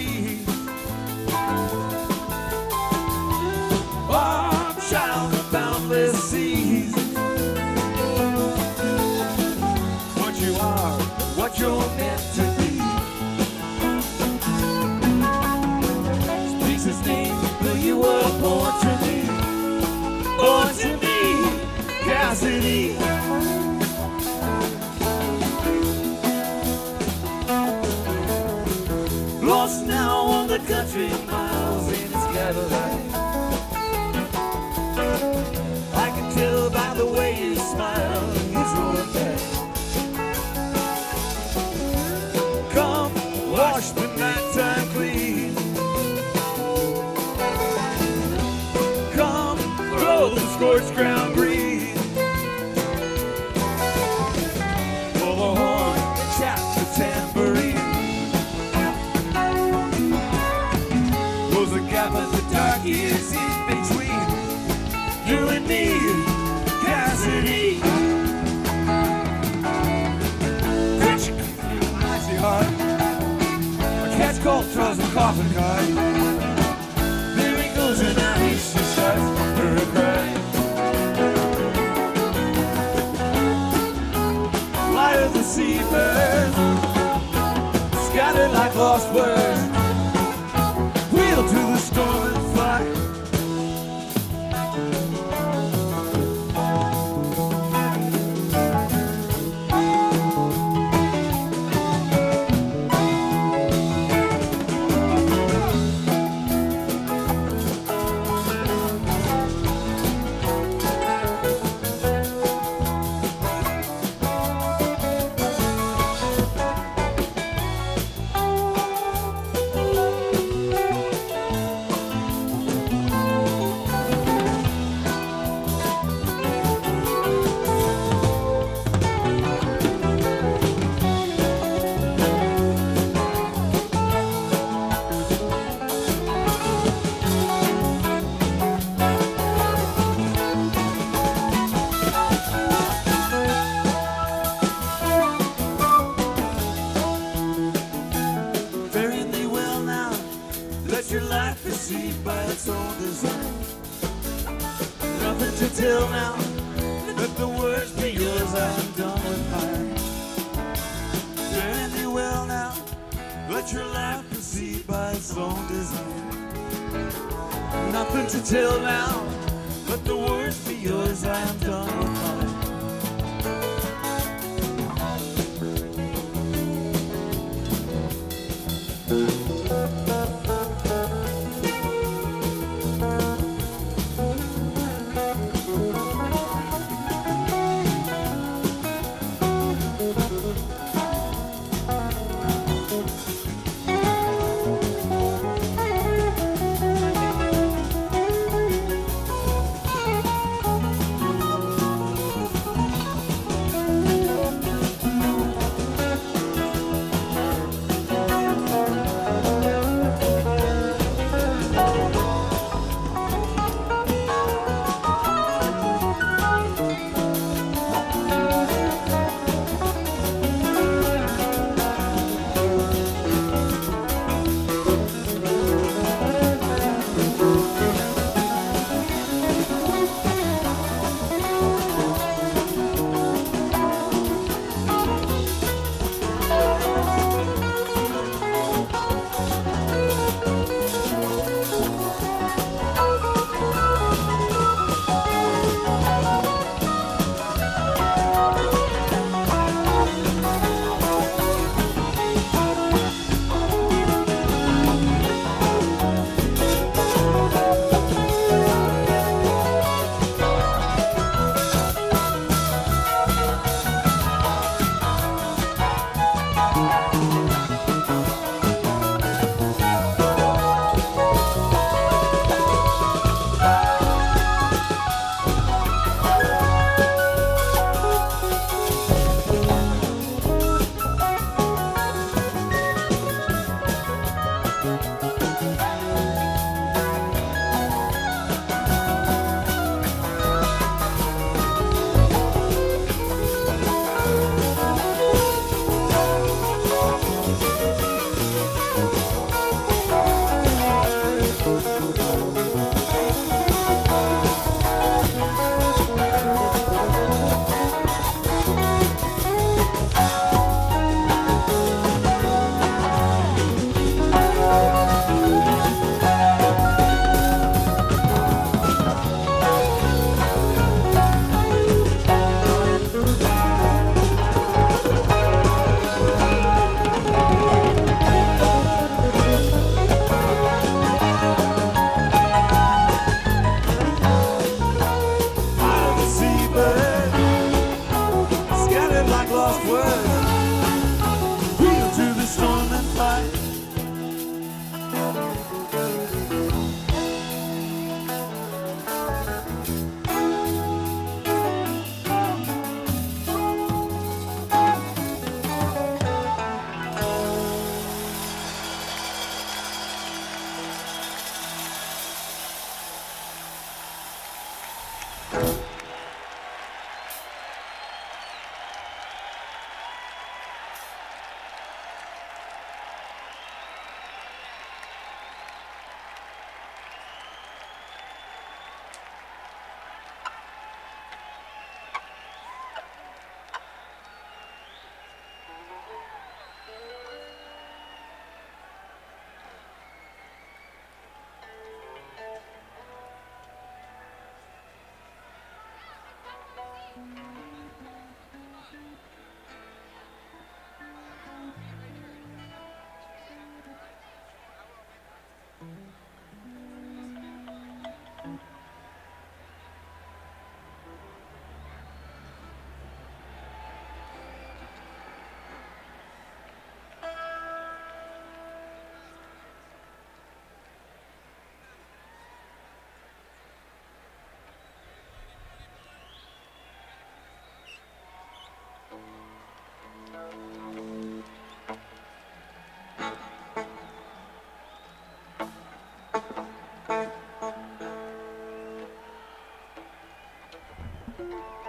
countless Lost now on the country miles in his Cadillac. I can tell by the way you smile, he's rolling back. Come wash the nighttime clean. Gap of the dark years in between you and me, Cassidy. Bitch, icy heart. A cat's cold throws a coffin card. There he goes and now he she starts her cry. Fly of the seabirds, scattered like lost words. Wheel let your life proceed by its own design. Nothing to tell now, but the words be yours, I'm done with mine. Faring thee well now, let your life proceed by its own design. Nothing to tell now, let the words be yours, I'm done words.